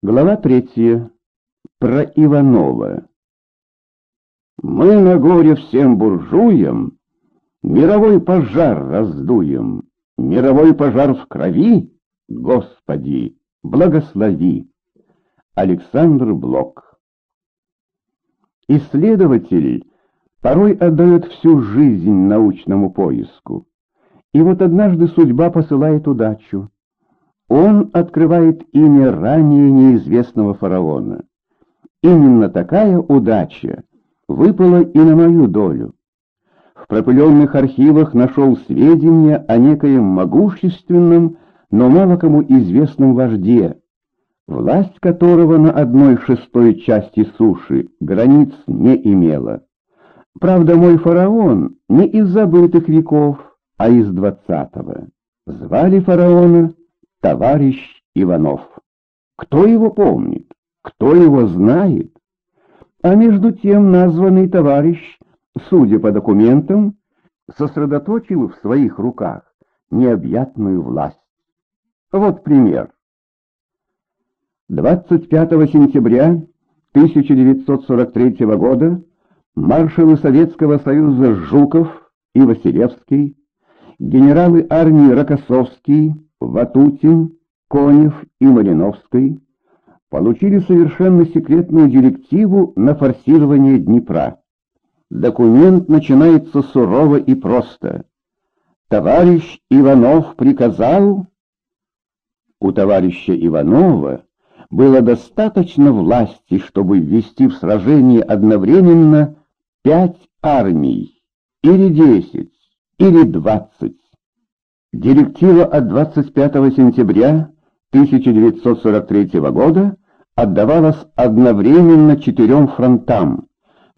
Глава третья. Про Иванова. Мы на горе всем буржуям мировой пожар раздуем. Мировой пожар в крови, Господи, благослови. Александр Блок. Исследователь порой отдает всю жизнь научному поиску. И вот однажды судьба посылает удачу. Он открывает имя ранее неизвестного фараона. Именно такая удача выпала и на мою долю. В пропыленных архивах нашел сведения о некоем могущественном, но мало кому известном вожде, власть которого на одной шестой части суши границ не имела. Правда, мой фараон не из забытых веков, а из двадцатого. Звали фараона товарищ Иванов. Кто его помнит? Кто его знает? А между тем названный товарищ, судя по документам, сосредоточил в своих руках необъятную власть. Вот пример. 25 сентября 1943 года маршалы Советского Союза Жуков и Василевский, генералы армии Рокоссовский, Ватутин, Конев и Малиновский получили совершенно секретную директиву на форсирование Днепра. Документ начинается сурово и просто. Товарищ Иванов приказал... У товарища Иванова было достаточно власти, чтобы ввести в сражение одновременно пять армий, или десять, или двадцать. Директива от 25 сентября 1943 года отдавалась одновременно четырем фронтам,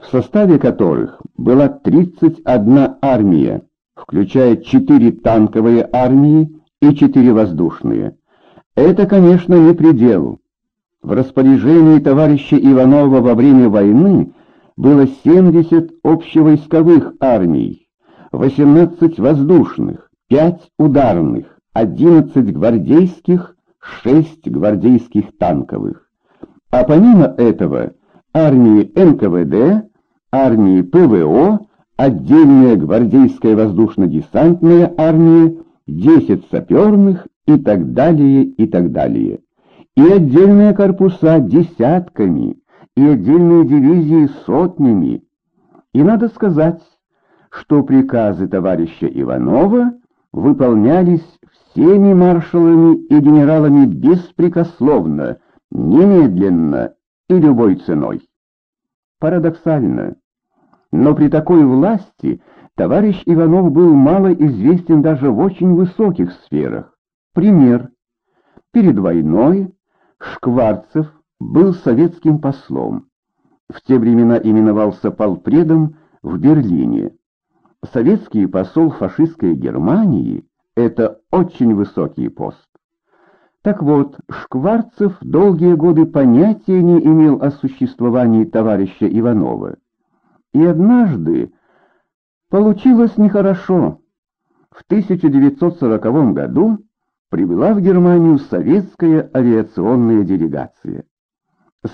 в составе которых была 31 армия, включая четыре танковые армии и четыре воздушные. Это, конечно, не предел. В распоряжении товарища Иванова во время войны было 70 общевойсковых армий, 18 воздушных, пять ударных, одиннадцать гвардейских, шесть гвардейских танковых. А помимо этого армии НКВД, армии ПВО, отдельная гвардейская воздушно-десантная армия, десять саперных и так далее, и так далее. И отдельные корпуса десятками, и отдельные дивизии сотнями. И надо сказать, что приказы товарища Иванова выполнялись всеми маршалами и генералами беспрекословно, немедленно и любой ценой. Парадоксально, но при такой власти товарищ Иванов был мало известен даже в очень высоких сферах. Пример. Перед войной Шкварцев был советским послом. В те времена именовался полпредом в Берлине советский посол фашистской Германии — это очень высокий пост. Так вот, Шкварцев долгие годы понятия не имел о существовании товарища Иванова. И однажды получилось нехорошо. В 1940 году прибыла в Германию советская авиационная делегация.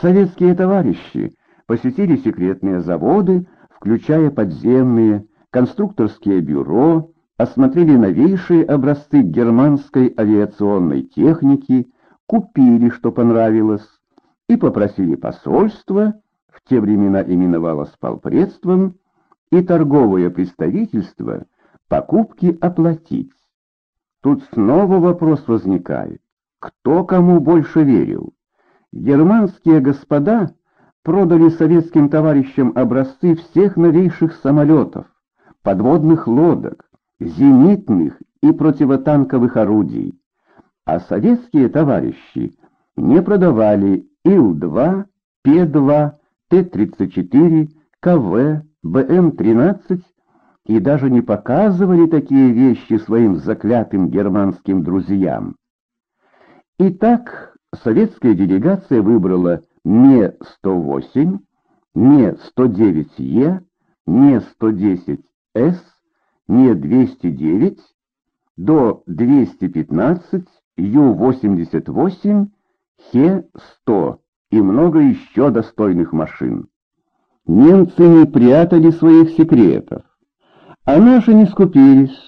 Советские товарищи посетили секретные заводы, включая подземные, конструкторские бюро осмотрели новейшие образцы германской авиационной техники, купили, что понравилось, и попросили посольство, в те времена именовалось полпредством, и торговое представительство покупки оплатить. Тут снова вопрос возникает, кто кому больше верил? Германские господа продали советским товарищам образцы всех новейших самолетов, подводных лодок, зенитных и противотанковых орудий, а советские товарищи не продавали Ил-2, Пе-2, Т-34, КВ, БМ-13 и даже не показывали такие вещи своим заклятым германским друзьям. Итак, советская делегация выбрала МЕ-108, МЕ-109Е, МЕ-110 с не 209 до 215 Ю-88 Хе-100 и много еще достойных машин. Немцы не прятали своих секретов, а наши не скупились.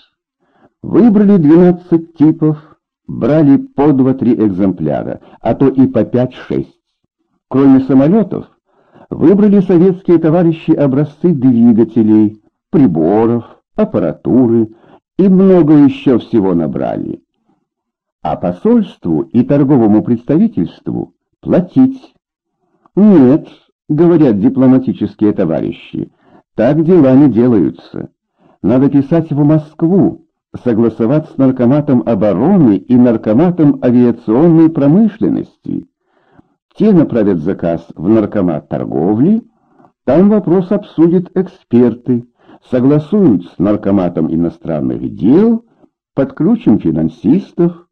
Выбрали 12 типов, брали по 2-3 экземпляра, а то и по 5-6. Кроме самолетов, выбрали советские товарищи образцы двигателей, приборов, аппаратуры и много еще всего набрали. А посольству и торговому представительству платить. Нет, говорят дипломатические товарищи, так дела не делаются. Надо писать в Москву, согласовать с наркоматом обороны и наркоматом авиационной промышленности. Те направят заказ в наркомат торговли, там вопрос обсудят эксперты, согласуют с наркоматом иностранных дел, подключим финансистов.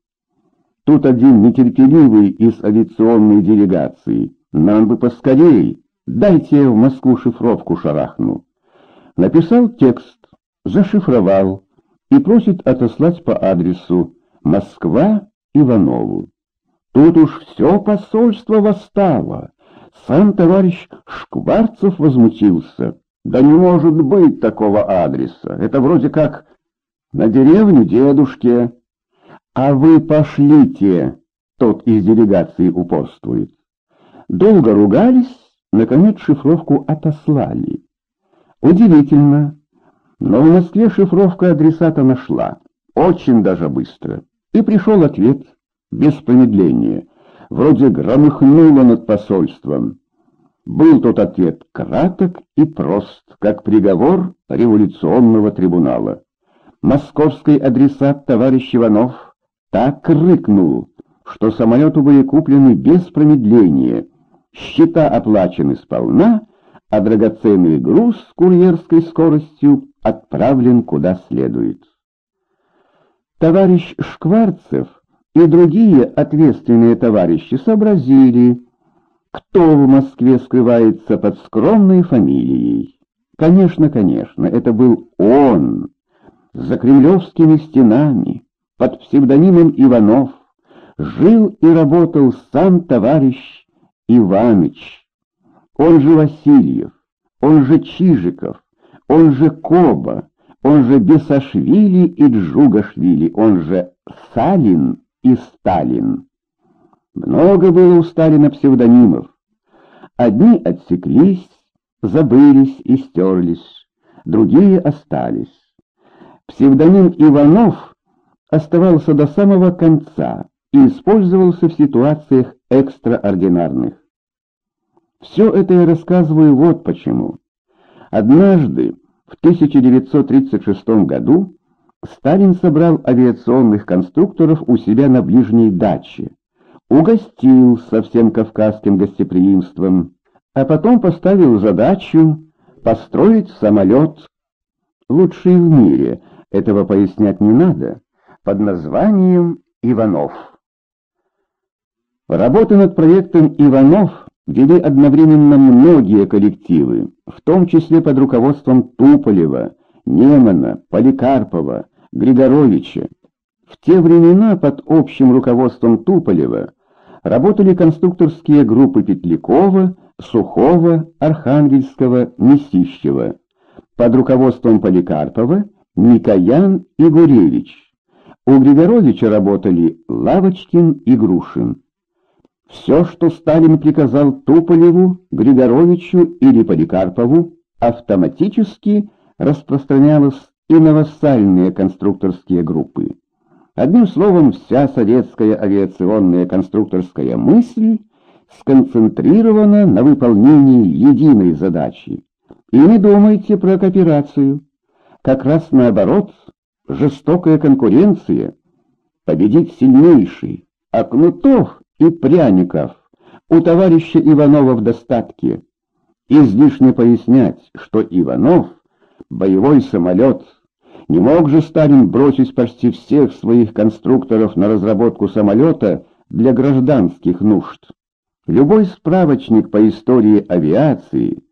Тут один нетерпеливый из авиационной делегации. Нам бы поскорей, дайте в Москву шифровку шарахну. Написал текст, зашифровал и просит отослать по адресу Москва Иванову. Тут уж все посольство восстало. Сам товарищ Шкварцев возмутился. Да не может быть такого адреса. Это вроде как на деревню дедушке. А вы пошлите, тот из делегации упорствует. Долго ругались, наконец шифровку отослали. Удивительно, но в Москве шифровка адресата нашла, очень даже быстро. И пришел ответ, без промедления, вроде громыхнуло над посольством. Был тот ответ краток и прост, как приговор революционного трибунала. Московский адресат товарищ Иванов так рыкнул, что самолету были куплены без промедления, счета оплачены сполна, а драгоценный груз с курьерской скоростью отправлен куда следует. Товарищ Шкварцев и другие ответственные товарищи сообразили, кто в Москве скрывается под скромной фамилией. Конечно, конечно, это был он, за кремлевскими стенами, под псевдонимом Иванов, жил и работал сам товарищ Иваныч, он же Васильев, он же Чижиков, он же Коба, он же Бесашвили и Джугашвили, он же Салин и Сталин. Много было у Сталина псевдонимов. Одни отсеклись, забылись и стерлись, другие остались. Псевдоним Иванов оставался до самого конца и использовался в ситуациях экстраординарных. Все это я рассказываю вот почему. Однажды, в 1936 году, Сталин собрал авиационных конструкторов у себя на ближней даче, угостил со всем кавказским гостеприимством, а потом поставил задачу построить самолет, лучший в мире, этого пояснять не надо, под названием «Иванов». Работы над проектом «Иванов» вели одновременно многие коллективы, в том числе под руководством Туполева, Немана, Поликарпова, Григоровича. В те времена под общим руководством Туполева работали конструкторские группы Петлякова, Сухого, Архангельского, Месищева. Под руководством Поликарпова Никоян и Гуревич. У Григоровича работали Лавочкин и Грушин. Все, что Сталин приказал Туполеву, Григоровичу или Поликарпову, автоматически распространялось и на вассальные конструкторские группы. Одним словом, вся советская авиационная конструкторская мысль сконцентрирована на выполнении единой задачи. И не думайте про кооперацию. Как раз наоборот, жестокая конкуренция, победить сильнейший, а Кнутов и пряников у товарища Иванова в достатке. Излишне пояснять, что Иванов — боевой самолет. Не мог же Сталин бросить почти всех своих конструкторов на разработку самолета для гражданских нужд. Любой справочник по истории авиации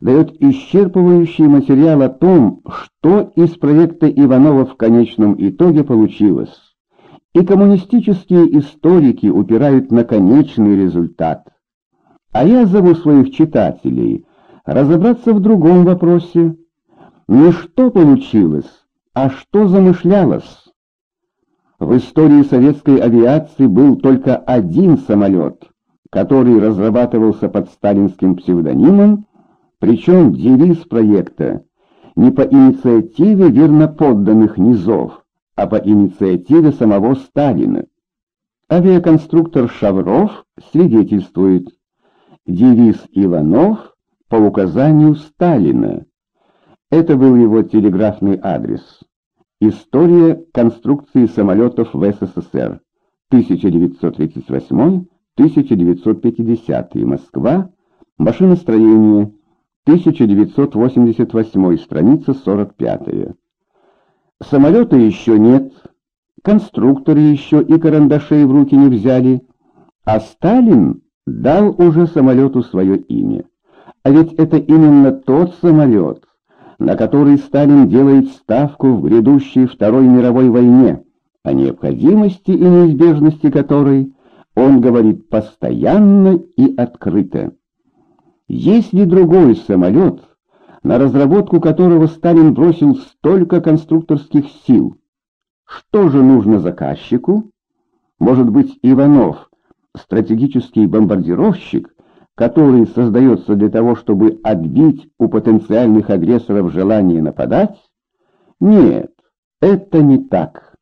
дает исчерпывающий материал о том, что из проекта Иванова в конечном итоге получилось И коммунистические историки упирают на конечный результат. А я зову своих читателей разобраться в другом вопросе. Не что получилось, а что замышлялось. В истории советской авиации был только один самолет, который разрабатывался под сталинским псевдонимом, причем девиз проекта не по инициативе верноподданных низов, а по инициативе самого Сталина. Авиаконструктор Шавров свидетельствует девиз Иванов по указанию Сталина. Это был его телеграфный адрес. История конструкции самолетов в СССР. 1938-1950. Москва. Машиностроение. 1988. Страница 45. Самолета еще нет. Конструкторы еще и карандашей в руки не взяли. А Сталин дал уже самолету свое имя. А ведь это именно тот самолет, на который Сталин делает ставку в грядущей Второй мировой войне, о необходимости и неизбежности которой он говорит постоянно и открыто. Есть ли другой самолет, на разработку которого Сталин бросил столько конструкторских сил? Что же нужно заказчику? Может быть, Иванов, стратегический бомбардировщик, который создается для того, чтобы отбить у потенциальных агрессоров желание нападать? Нет, это не так.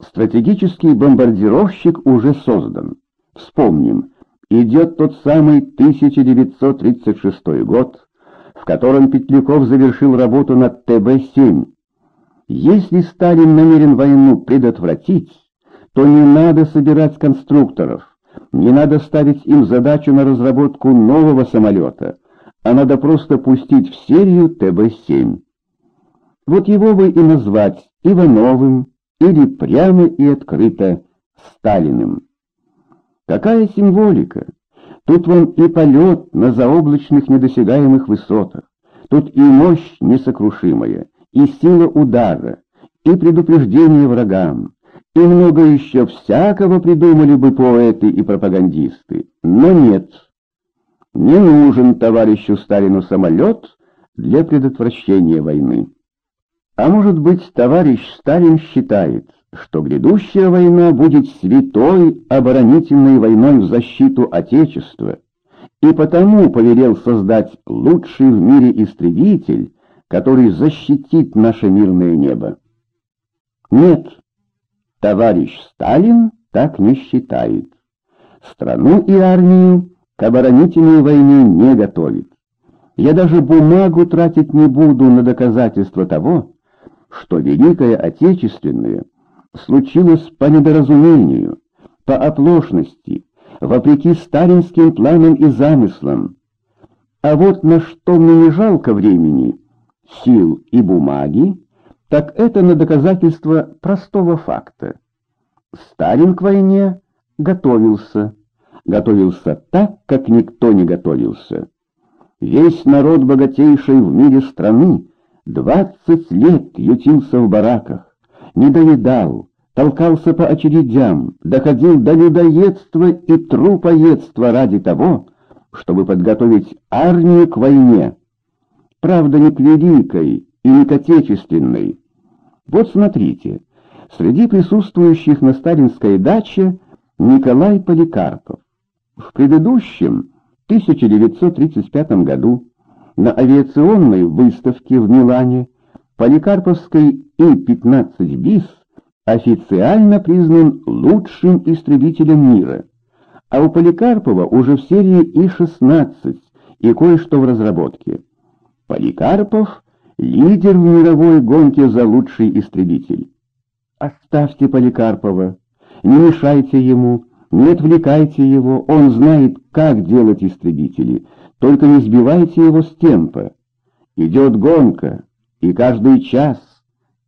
Стратегический бомбардировщик уже создан. Вспомним, идет тот самый 1936 год, в котором Петляков завершил работу над ТБ-7. Если Сталин намерен войну предотвратить, то не надо собирать конструкторов, не надо ставить им задачу на разработку нового самолета, а надо просто пустить в серию ТБ-7. Вот его бы и назвать Ивановым или прямо и открыто Сталиным. Какая символика! Тут вон и полет на заоблачных недосягаемых высотах, тут и мощь несокрушимая, и сила удара, и предупреждение врагам, и много еще всякого придумали бы поэты и пропагандисты. Но нет, не нужен товарищу Сталину самолет для предотвращения войны. А может быть, товарищ Сталин считает, что грядущая война будет святой оборонительной войной в защиту Отечества, и потому повелел создать лучший в мире истребитель, который защитит наше мирное небо. Нет, Товарищ Сталин так не считает. Страну и армию к оборонительной войне не готовит. Я даже бумагу тратить не буду на доказательство того, что Великое Отечественное случилось по недоразумению, по оплошности, вопреки сталинским планам и замыслам. А вот на что мне не жалко времени, сил и бумаги, так это на доказательство простого факта. Сталин к войне готовился, готовился так, как никто не готовился. Весь народ богатейшей в мире страны двадцать лет ютился в бараках, не доедал, толкался по очередям, доходил до людоедства и трупоедства ради того, чтобы подготовить армию к войне. Правда, не к великой и не к отечественной, вот смотрите, среди присутствующих на сталинской даче Николай Поликарпов. В предыдущем, 1935 году, на авиационной выставке в Милане Поликарповской И-15 БИС официально признан лучшим истребителем мира, а у Поликарпова уже в серии И-16 и кое-что в разработке. Поликарпов лидер в мировой гонке за лучший истребитель. Оставьте Поликарпова, не мешайте ему, не отвлекайте его, он знает, как делать истребители, только не сбивайте его с темпа. Идет гонка, и каждый час,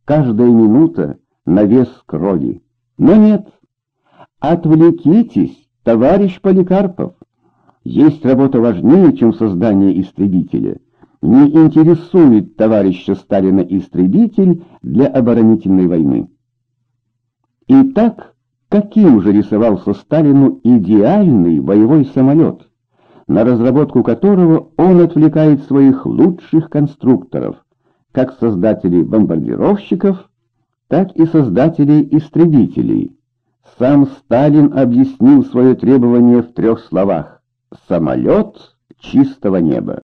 каждая минута на вес крови. Но нет, отвлекитесь, товарищ Поликарпов. Есть работа важнее, чем создание истребителя не интересует товарища Сталина истребитель для оборонительной войны. И так, каким же рисовался Сталину идеальный боевой самолет, на разработку которого он отвлекает своих лучших конструкторов, как создателей бомбардировщиков, так и создателей истребителей. Сам Сталин объяснил свое требование в трех словах «самолет чистого неба».